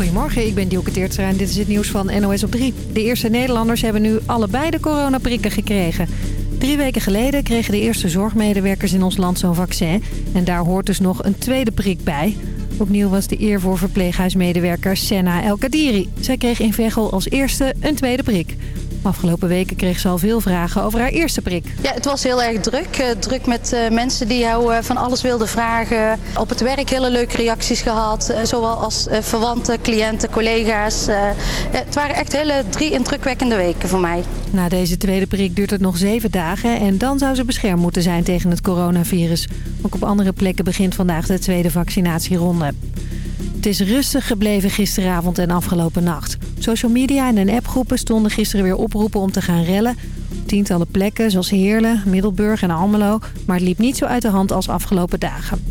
Goedemorgen, ik ben Dielke en dit is het nieuws van NOS op 3. De eerste Nederlanders hebben nu allebei de coronaprikken gekregen. Drie weken geleden kregen de eerste zorgmedewerkers in ons land zo'n vaccin. En daar hoort dus nog een tweede prik bij. Opnieuw was de eer voor verpleeghuismedewerker Senna El Kadiri. Zij kreeg in Veghel als eerste een tweede prik. Afgelopen weken kreeg ze al veel vragen over haar eerste prik. Ja, het was heel erg druk. Uh, druk met uh, mensen die jou uh, van alles wilden vragen. Op het werk hele leuke reacties gehad. zowel als verwanten, cliënten, collega's. het waren echt hele drie indrukwekkende weken voor mij. Na deze tweede prik duurt het nog zeven dagen. En dan zou ze beschermd moeten zijn tegen het coronavirus. Ook op andere plekken begint vandaag de tweede vaccinatieronde. Het is rustig gebleven gisteravond en afgelopen nacht. Social media en in appgroepen stonden gisteren weer oproepen om te gaan rellen. Tientallen plekken zoals Heerlen, Middelburg en Almelo. Maar het liep niet zo uit de hand als afgelopen dagen.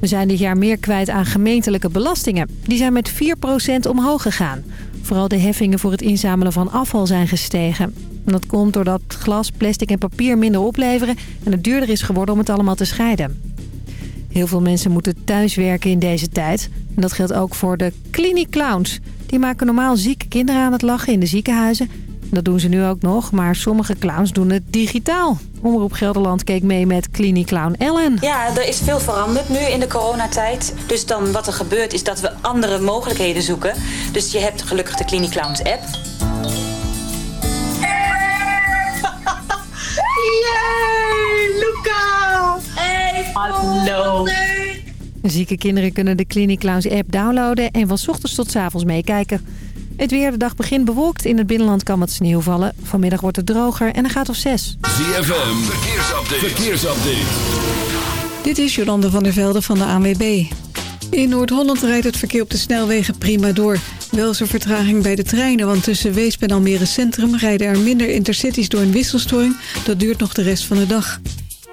We zijn dit jaar meer kwijt aan gemeentelijke belastingen. Die zijn met 4% omhoog gegaan. Vooral de heffingen voor het inzamelen van afval zijn gestegen. dat komt doordat glas, plastic en papier minder opleveren... en het duurder is geworden om het allemaal te scheiden. Heel veel mensen moeten thuiswerken in deze tijd. En dat geldt ook voor de clowns. Die maken normaal zieke kinderen aan het lachen in de ziekenhuizen. Dat doen ze nu ook nog, maar sommige clowns doen het digitaal. Omroep Gelderland keek mee met Clown Ellen. Ja, er is veel veranderd nu in de coronatijd. Dus dan wat er gebeurt is dat we andere mogelijkheden zoeken. Dus je hebt gelukkig de Clowns app. Yay, Luca! Hallo! Zieke kinderen kunnen de Clinic Clowns app downloaden en van ochtends tot avonds meekijken. Het weer, de dag begint bewolkt. In het binnenland kan wat sneeuw vallen. Vanmiddag wordt het droger en dan gaat of zes. ZFM, verkeersupdate. verkeersupdate. Dit is Jolande van der Velde van de ANWB. In Noord-Holland rijdt het verkeer op de snelwegen prima door. Wel is er vertraging bij de treinen, want tussen Weesp en Almere Centrum... rijden er minder intercities door een wisselstoring. Dat duurt nog de rest van de dag.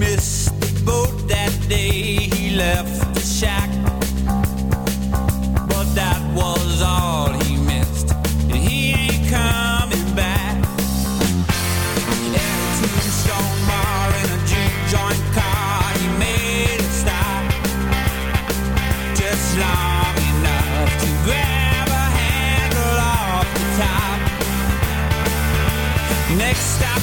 Missed the boat that day he left the shack. But that was all he missed. And he ain't coming back. At a tombstone bar in a juke joint car, he made stop. Just long enough to grab a handle off the top. Next stop,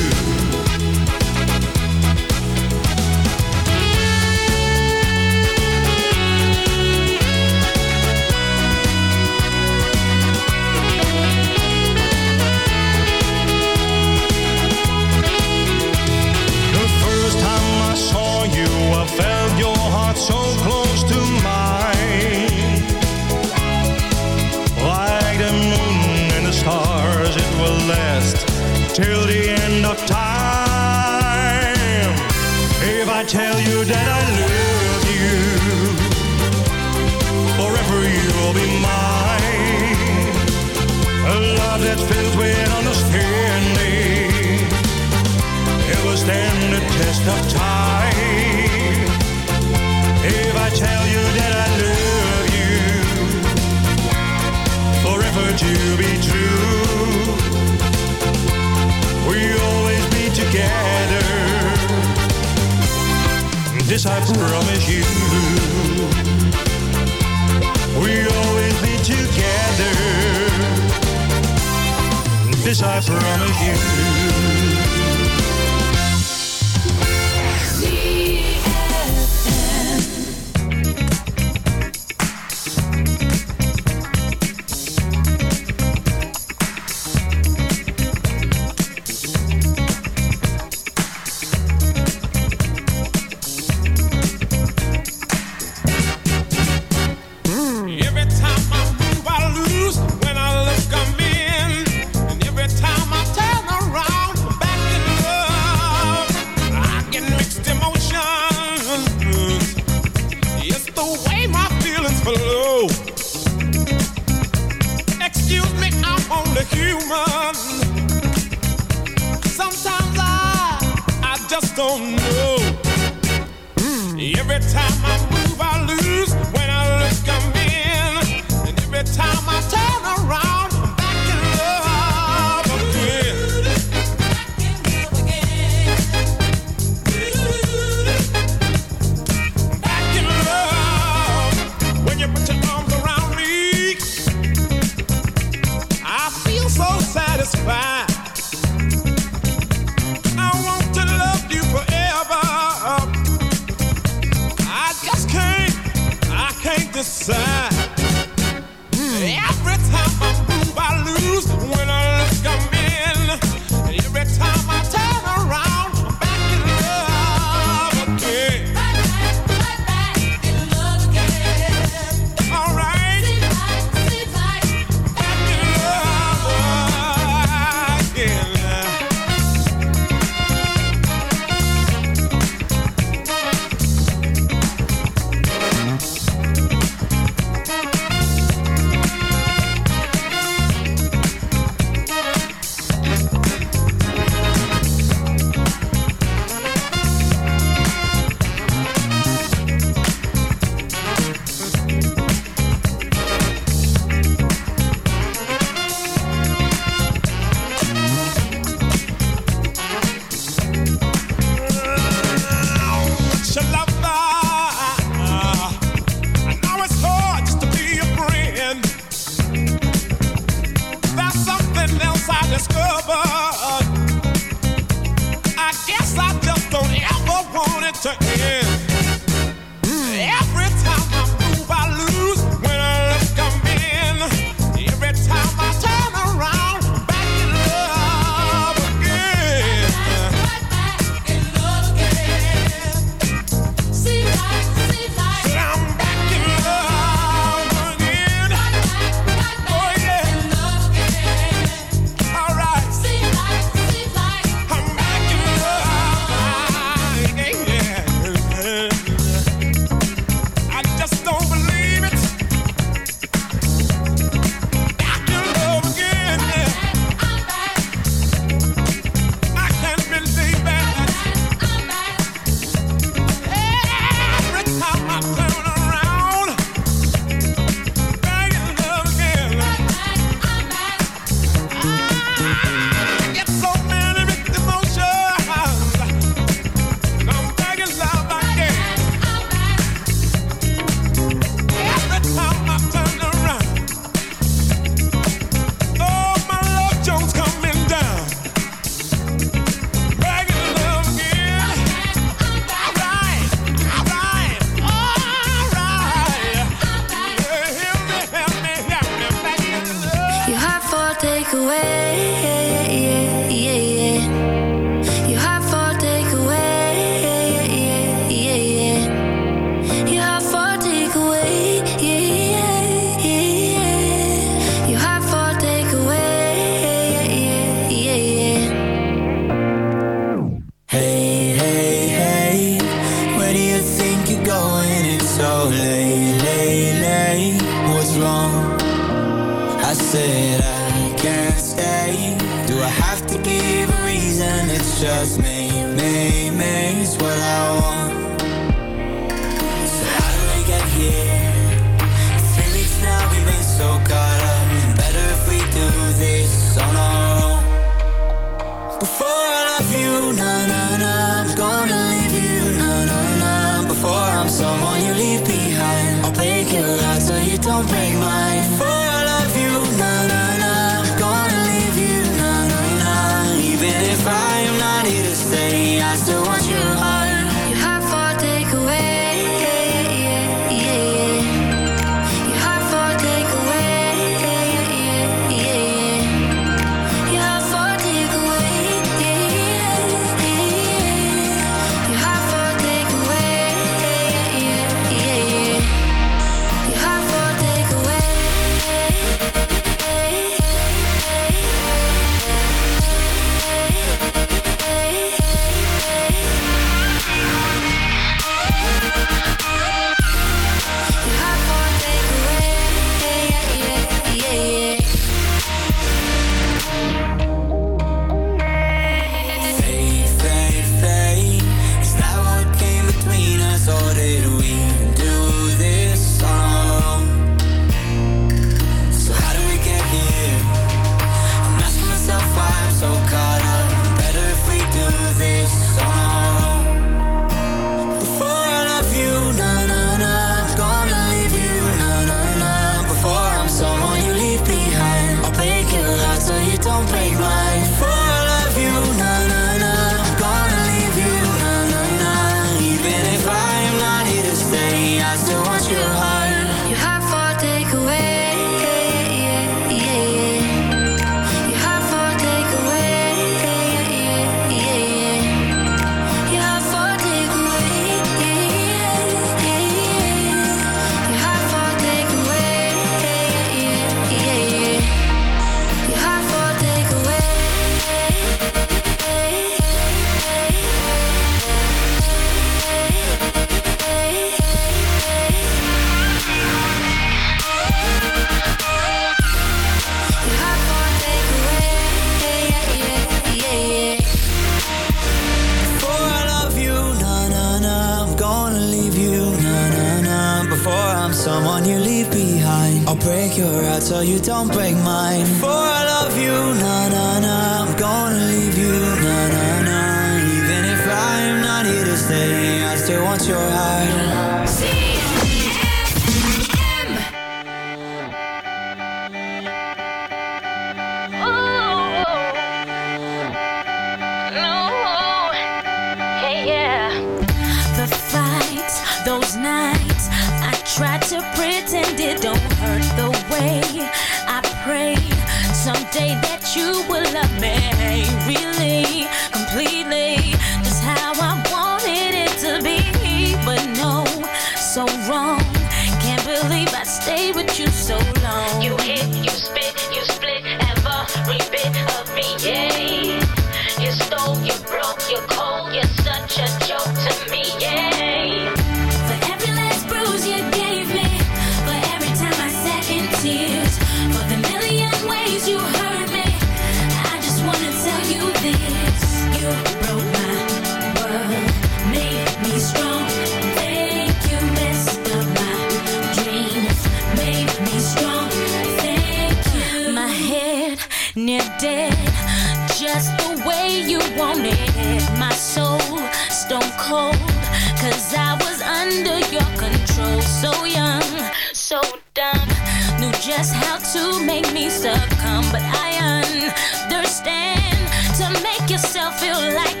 Yourself feel like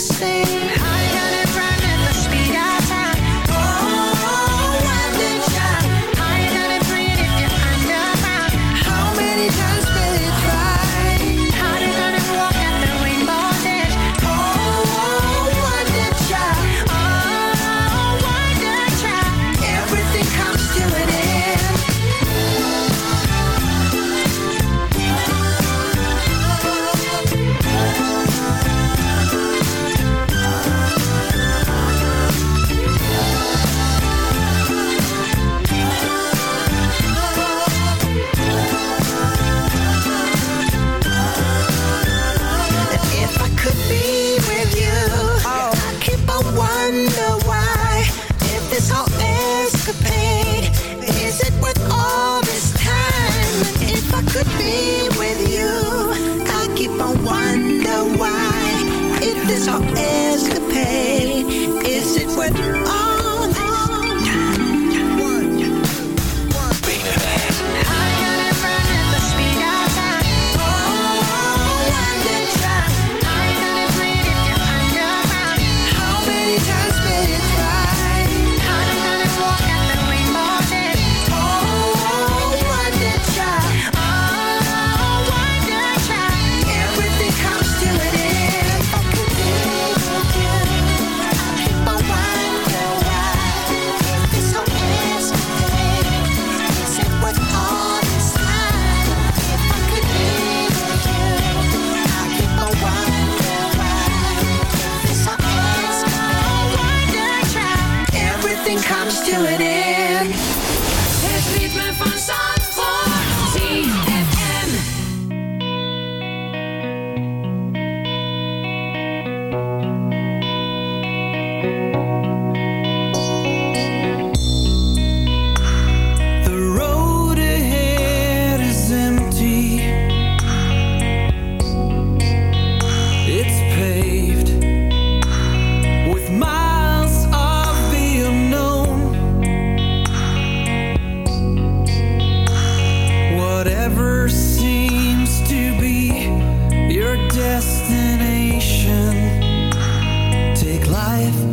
the same life.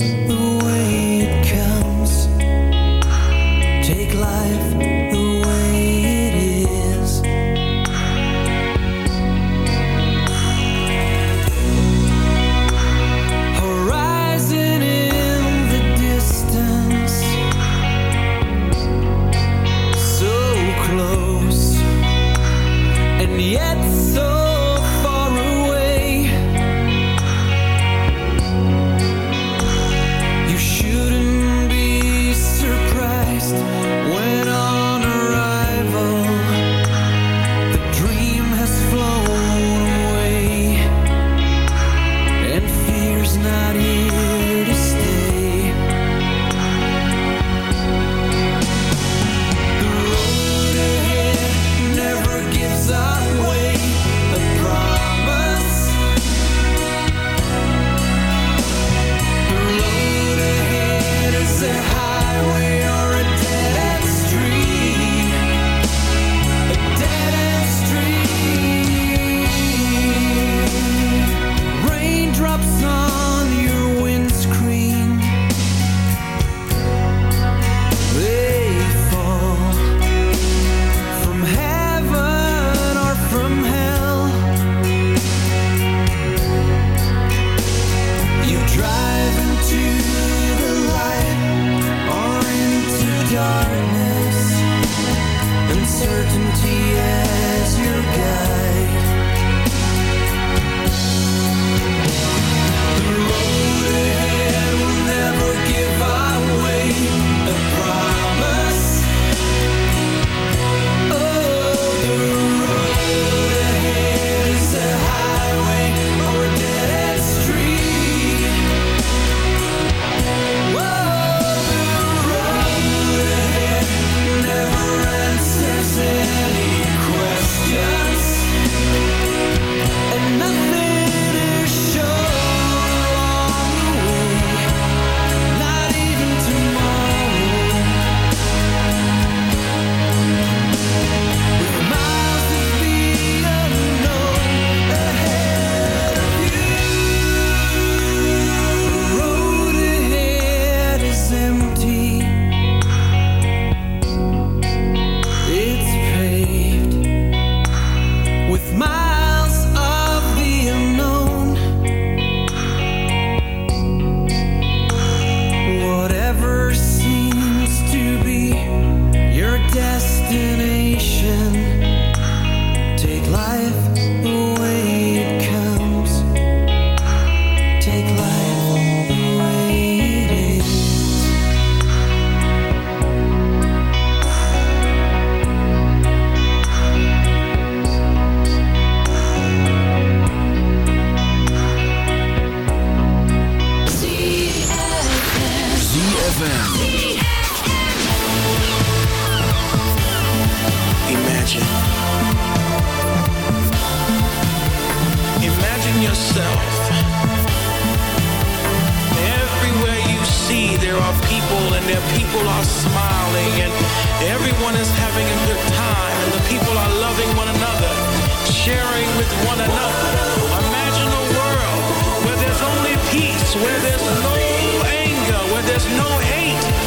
no hate.